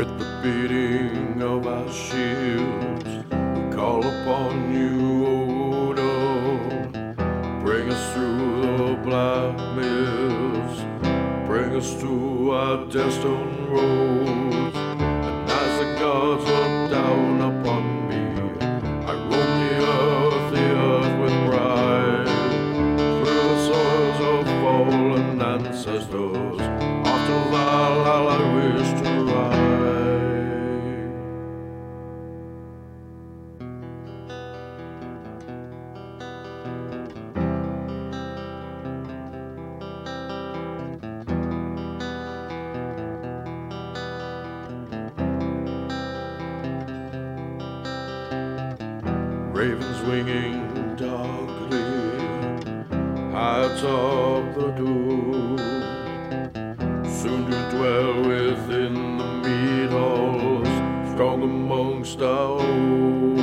with the beating of our shields. We call upon you, Odin. Bring us through the black mills. Bring us to our destined roads. And as the gods look down upon me, I roam the earth, the earth with pride. Through the soils of fallen ancestors, after Valhalla I wish to ride. Ravens winging darkly high atop the dome. Soon to dwell within the mead halls, strong amongst our own.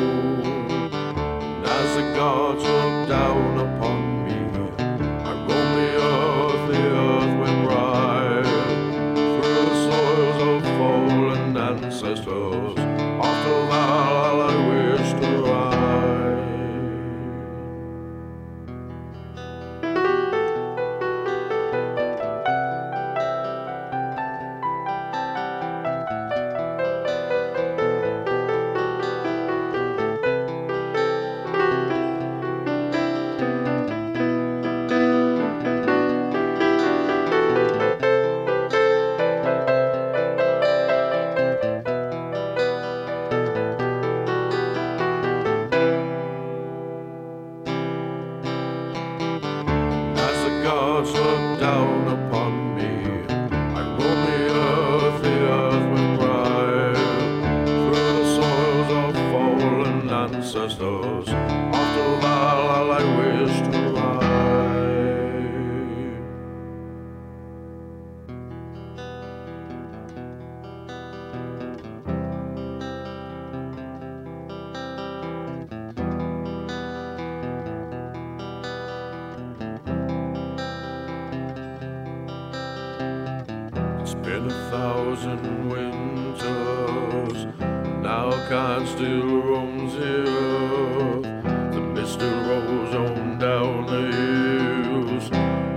And as the gods look down ancestors, after Valhalla I wish to ride. It's been a thousand winters, kind still roams here. The mist rolls on down the hills,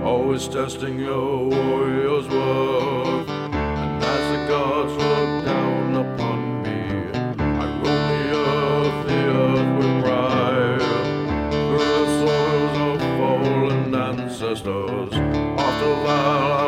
always testing your warrior's worth. And as the gods look down upon me, I roam the earth, the earth with pride. Through the soils of fallen ancestors, after I